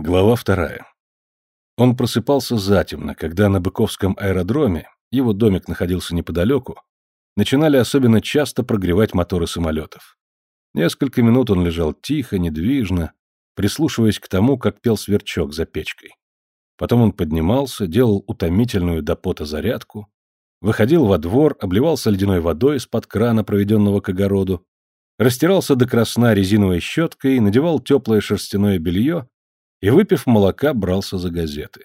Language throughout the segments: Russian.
Глава вторая. Он просыпался затемно, когда на Быковском аэродроме, его домик находился неподалеку, начинали особенно часто прогревать моторы самолетов. Несколько минут он лежал тихо, недвижно, прислушиваясь к тому, как пел сверчок за печкой. Потом он поднимался, делал утомительную до пота зарядку, выходил во двор, обливался ледяной водой из-под крана, проведенного к огороду, растирался до красна резиновой щеткой, надевал теплое шерстяное белье и, выпив молока, брался за газеты.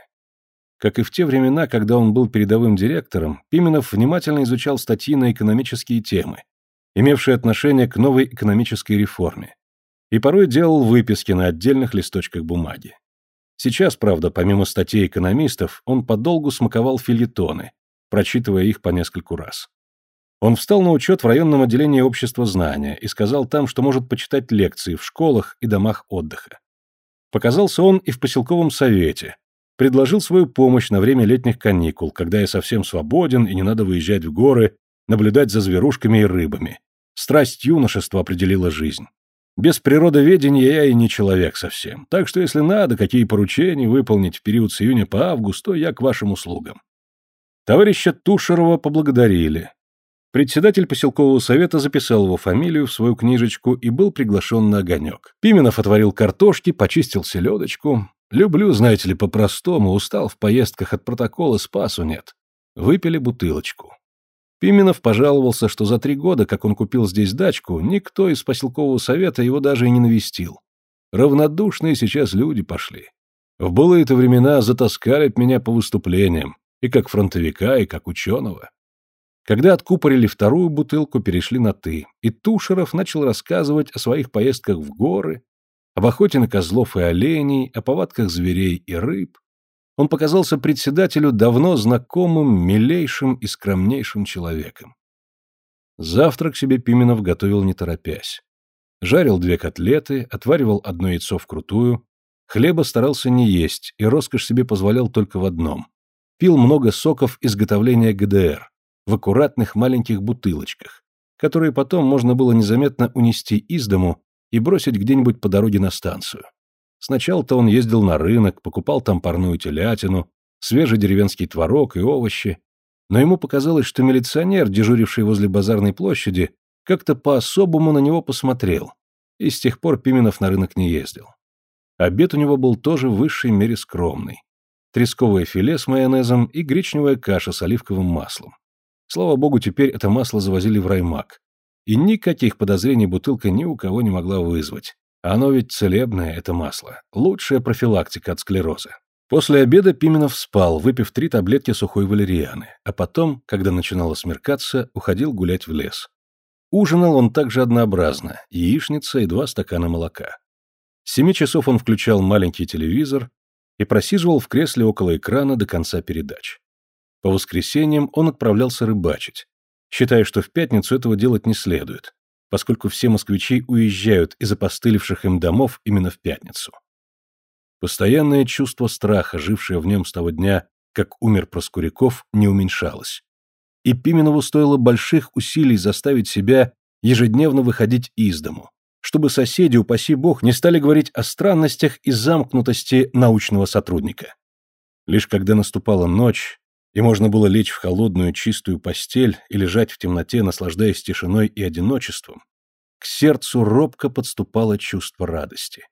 Как и в те времена, когда он был передовым директором, Пименов внимательно изучал статьи на экономические темы, имевшие отношение к новой экономической реформе, и порой делал выписки на отдельных листочках бумаги. Сейчас, правда, помимо статей экономистов, он подолгу смаковал фильетоны, прочитывая их по нескольку раз. Он встал на учет в районном отделении общества знания и сказал там, что может почитать лекции в школах и домах отдыха. Показался он и в поселковом совете, предложил свою помощь на время летних каникул, когда я совсем свободен и не надо выезжать в горы, наблюдать за зверушками и рыбами. Страсть юношества определила жизнь. Без природоведения я и не человек совсем, так что если надо, какие поручения выполнить в период с июня по август, то я к вашим услугам. Товарища Тушерова поблагодарили. Председатель поселкового совета записал его фамилию в свою книжечку и был приглашен на огонек. Пименов отварил картошки, почистил селедочку. Люблю, знаете ли, по-простому, устал в поездках от протокола, спасу нет. Выпили бутылочку. Пименов пожаловался, что за три года, как он купил здесь дачку, никто из поселкового совета его даже и не навестил. Равнодушные сейчас люди пошли. В былые-то времена затаскали меня по выступлениям, и как фронтовика, и как ученого. Когда откупорили вторую бутылку, перешли на «ты», и Тушеров начал рассказывать о своих поездках в горы, об охоте на козлов и оленей, о повадках зверей и рыб. Он показался председателю давно знакомым, милейшим и скромнейшим человеком. Завтрак себе Пименов готовил не торопясь. Жарил две котлеты, отваривал одно яйцо вкрутую, хлеба старался не есть и роскошь себе позволял только в одном. Пил много соков изготовления ГДР, в аккуратных маленьких бутылочках, которые потом можно было незаметно унести из дому и бросить где-нибудь по дороге на станцию. Сначала-то он ездил на рынок, покупал там парную телятину, свежий деревенский творог и овощи, но ему показалось, что милиционер, дежуривший возле базарной площади, как-то по-особому на него посмотрел, и с тех пор Пименов на рынок не ездил. Обед у него был тоже в высшей мере скромный. Тресковое филе с майонезом и гречневая каша с оливковым маслом. Слава богу, теперь это масло завозили в раймак. И никаких подозрений бутылка ни у кого не могла вызвать. Оно ведь целебное, это масло. Лучшая профилактика от склероза. После обеда Пименов спал, выпив три таблетки сухой валерианы, а потом, когда начинало смеркаться, уходил гулять в лес. Ужинал он также однообразно – яичница и два стакана молока. С семи часов он включал маленький телевизор и просиживал в кресле около экрана до конца передач. По воскресеньям он отправлялся рыбачить, считая, что в пятницу этого делать не следует, поскольку все москвичи уезжают из опостылевших им домов именно в пятницу. Постоянное чувство страха, жившее в нем с того дня, как умер Проскуряков, не уменьшалось. И Пименову стоило больших усилий заставить себя ежедневно выходить из дому, чтобы соседи, упаси бог, не стали говорить о странностях и замкнутости научного сотрудника. Лишь когда наступала ночь, и можно было лечь в холодную чистую постель и лежать в темноте, наслаждаясь тишиной и одиночеством, к сердцу робко подступало чувство радости.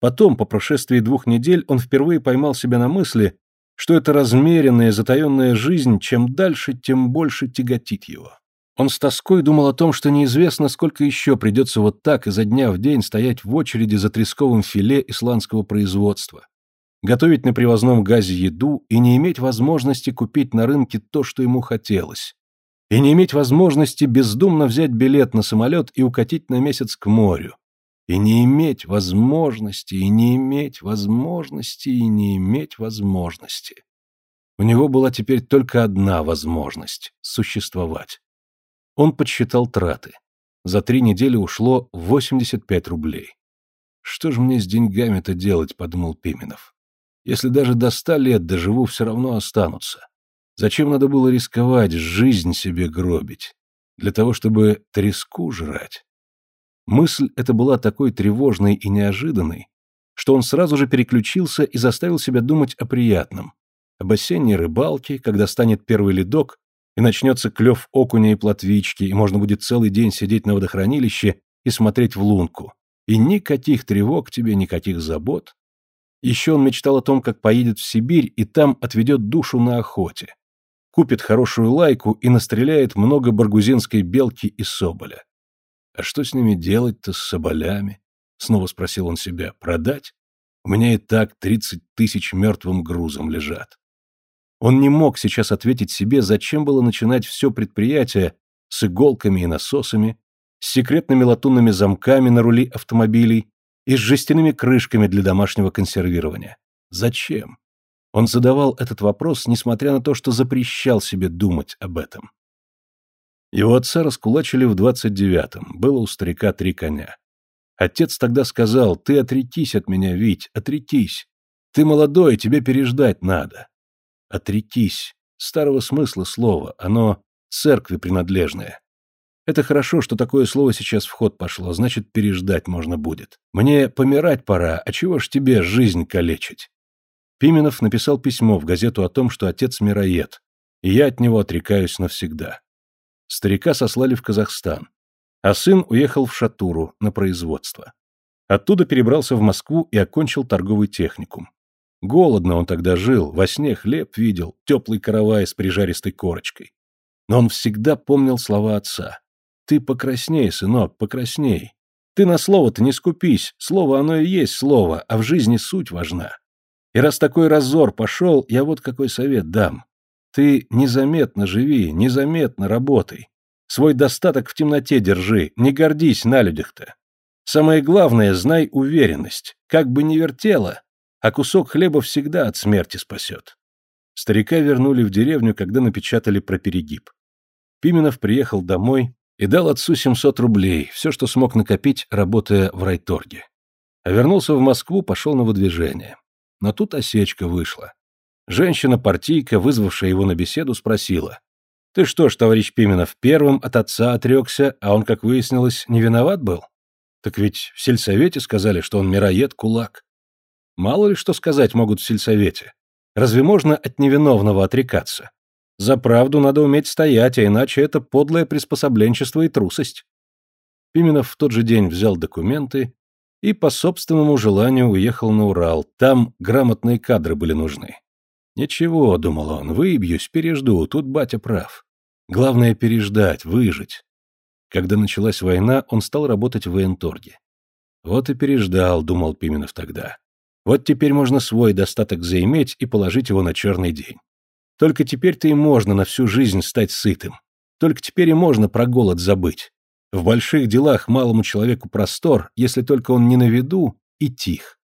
Потом, по прошествии двух недель, он впервые поймал себя на мысли, что эта размеренная, затаенная жизнь чем дальше, тем больше тяготит его. Он с тоской думал о том, что неизвестно, сколько еще придется вот так изо дня в день стоять в очереди за тресковым филе исландского производства, готовить на привозном газе еду и не иметь возможности купить на рынке то, что ему хотелось, и не иметь возможности бездумно взять билет на самолет и укатить на месяц к морю, и не иметь возможности, и не иметь возможности, и не иметь возможности. У него была теперь только одна возможность — существовать. Он подсчитал траты. За три недели ушло 85 рублей. «Что же мне с деньгами-то делать?» — подумал Пименов. Если даже до ста лет доживу, все равно останутся. Зачем надо было рисковать, жизнь себе гробить? Для того, чтобы треску жрать? Мысль эта была такой тревожной и неожиданной, что он сразу же переключился и заставил себя думать о приятном. Об осенней рыбалке, когда станет первый ледок, и начнется клев окуня и плотвички, и можно будет целый день сидеть на водохранилище и смотреть в лунку. И никаких тревог тебе, никаких забот. Еще он мечтал о том, как поедет в Сибирь и там отведет душу на охоте. Купит хорошую лайку и настреляет много баргузинской белки и соболя. А что с ними делать-то, с соболями? Снова спросил он себя. Продать? У меня и так тридцать тысяч мертвым грузом лежат. Он не мог сейчас ответить себе, зачем было начинать все предприятие с иголками и насосами, с секретными латунными замками на рули автомобилей и с жестяными крышками для домашнего консервирования. Зачем? Он задавал этот вопрос, несмотря на то, что запрещал себе думать об этом. Его отца раскулачили в двадцать девятом, было у старика три коня. Отец тогда сказал, ты отрекись от меня, Вить, отрекись. Ты молодой, тебе переждать надо. Отрекись. Старого смысла слова, оно церкви принадлежное. Это хорошо, что такое слово сейчас в ход пошло, значит, переждать можно будет. Мне помирать пора, а чего ж тебе жизнь калечить? Пименов написал письмо в газету о том, что отец мироед, и я от него отрекаюсь навсегда. Старика сослали в Казахстан, а сын уехал в Шатуру на производство. Оттуда перебрался в Москву и окончил торговый техникум. Голодно он тогда жил, во сне хлеб видел, теплый каравай с прижаристой корочкой. Но он всегда помнил слова отца. «Ты покрасней, сынок, покрасней. Ты на слово-то не скупись, слово оно и есть слово, а в жизни суть важна. И раз такой разор пошел, я вот какой совет дам. Ты незаметно живи, незаметно работай. Свой достаток в темноте держи, не гордись на людях-то. Самое главное, знай уверенность. Как бы ни вертело, а кусок хлеба всегда от смерти спасет. Старика вернули в деревню, когда напечатали про перегиб. Пименов приехал домой и дал отцу 700 рублей, все, что смог накопить, работая в райторге. А вернулся в Москву, пошел на выдвижение. Но тут осечка вышла. Женщина-партийка, вызвавшая его на беседу, спросила. «Ты что ж, товарищ Пименов, первым от отца отрекся, а он, как выяснилось, не виноват был? Так ведь в сельсовете сказали, что он мироед-кулак. Мало ли что сказать могут в сельсовете. Разве можно от невиновного отрекаться? За правду надо уметь стоять, а иначе это подлое приспособленчество и трусость. Пименов в тот же день взял документы и по собственному желанию уехал на Урал. Там грамотные кадры были нужны. Ничего, думал он, выбьюсь, пережду, тут батя прав. Главное переждать, выжить. Когда началась война, он стал работать в военторге. Вот и переждал, думал Пименов тогда. Вот теперь можно свой достаток заиметь и положить его на черный день. Только теперь-то и можно на всю жизнь стать сытым. Только теперь и можно про голод забыть. В больших делах малому человеку простор, если только он не на виду и тих.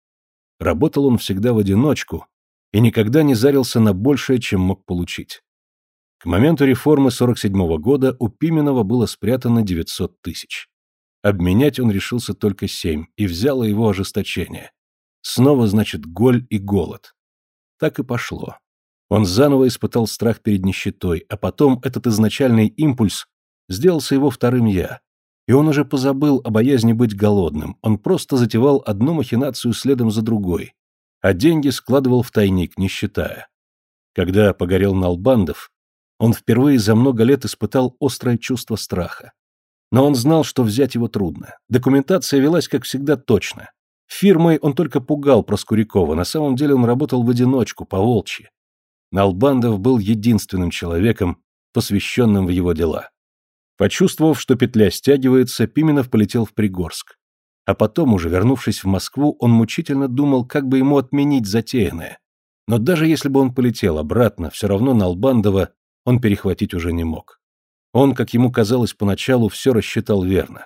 Работал он всегда в одиночку и никогда не зарился на большее, чем мог получить. К моменту реформы 47 -го года у Пименова было спрятано 900 тысяч. Обменять он решился только 7, и взяло его ожесточение. Снова, значит, голь и голод. Так и пошло. Он заново испытал страх перед нищетой, а потом этот изначальный импульс сделался его вторым «я». И он уже позабыл о боязни быть голодным, он просто затевал одну махинацию следом за другой, а деньги складывал в тайник, не считая. Когда погорел Налбандов, он впервые за много лет испытал острое чувство страха. Но он знал, что взять его трудно. Документация велась, как всегда, точно. Фирмой он только пугал Проскурякова, на самом деле он работал в одиночку, по волчьи. Налбандов был единственным человеком, посвященным в его дела. Почувствовав, что петля стягивается, Пименов полетел в Пригорск. А потом, уже вернувшись в Москву, он мучительно думал, как бы ему отменить затеянное. Но даже если бы он полетел обратно, все равно Налбандова он перехватить уже не мог. Он, как ему казалось поначалу, все рассчитал верно.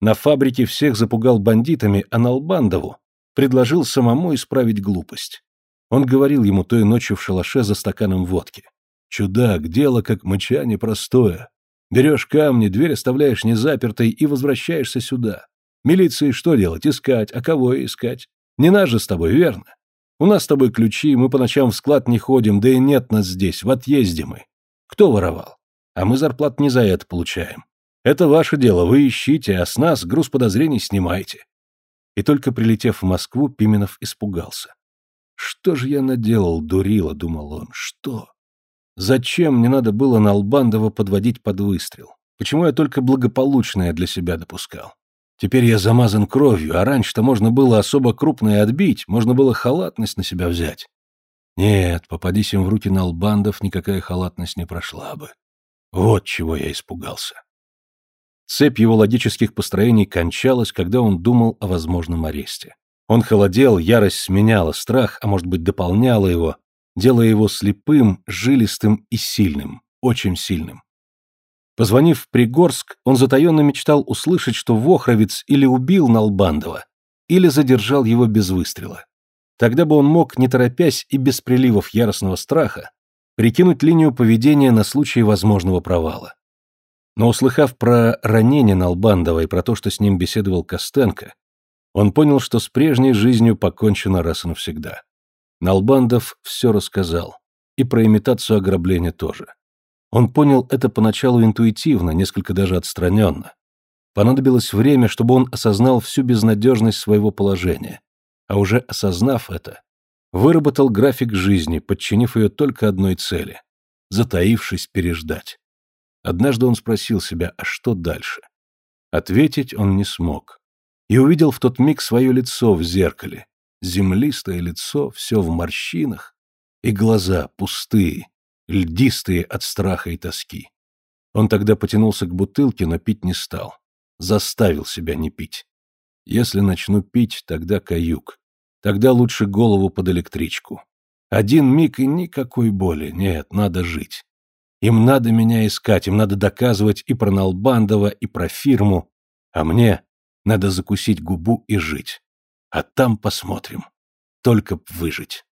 На фабрике всех запугал бандитами, а Налбандову предложил самому исправить глупость. Он говорил ему той ночью в шалаше за стаканом водки. «Чудак, дело как мычание простое. Берешь камни, дверь оставляешь незапертой и возвращаешься сюда. Милиции что делать? Искать. А кого искать? Не нас же с тобой, верно? У нас с тобой ключи, мы по ночам в склад не ходим, да и нет нас здесь, в отъезде мы. Кто воровал? А мы зарплат не за это получаем. Это ваше дело, вы ищите, а с нас груз подозрений снимайте. И только прилетев в Москву, Пименов испугался. «Что же я наделал, дурила?» — думал он. «Что? Зачем мне надо было на Албандова подводить под выстрел? Почему я только благополучное для себя допускал? Теперь я замазан кровью, а раньше-то можно было особо крупное отбить, можно было халатность на себя взять. Нет, попадись им в руки Налбандов, никакая халатность не прошла бы. Вот чего я испугался. Цепь его логических построений кончалась, когда он думал о возможном аресте. Он холодел, ярость сменяла страх, а может быть дополняла его, делая его слепым, жилистым и сильным, очень сильным. Позвонив в Пригорск, он затаенно мечтал услышать, что Вохровец или убил Налбандова, или задержал его без выстрела. Тогда бы он мог, не торопясь и без приливов яростного страха, прикинуть линию поведения на случай возможного провала. Но услыхав про ранение Налбандова и про то, что с ним беседовал Костенко, он понял, что с прежней жизнью покончено раз и навсегда. Налбандов все рассказал. И про имитацию ограбления тоже. Он понял это поначалу интуитивно, несколько даже отстраненно. Понадобилось время, чтобы он осознал всю безнадежность своего положения. А уже осознав это, выработал график жизни, подчинив ее только одной цели – затаившись переждать. Однажды он спросил себя, а что дальше? Ответить он не смог. И увидел в тот миг свое лицо в зеркале. Землистое лицо, все в морщинах, и глаза пустые, льдистые от страха и тоски. Он тогда потянулся к бутылке, но пить не стал. Заставил себя не пить. Если начну пить, тогда каюк. Тогда лучше голову под электричку. Один миг и никакой боли. Нет, надо жить. Им надо меня искать, им надо доказывать и про Налбандова, и про фирму. А мне надо закусить губу и жить. А там посмотрим. Только б выжить.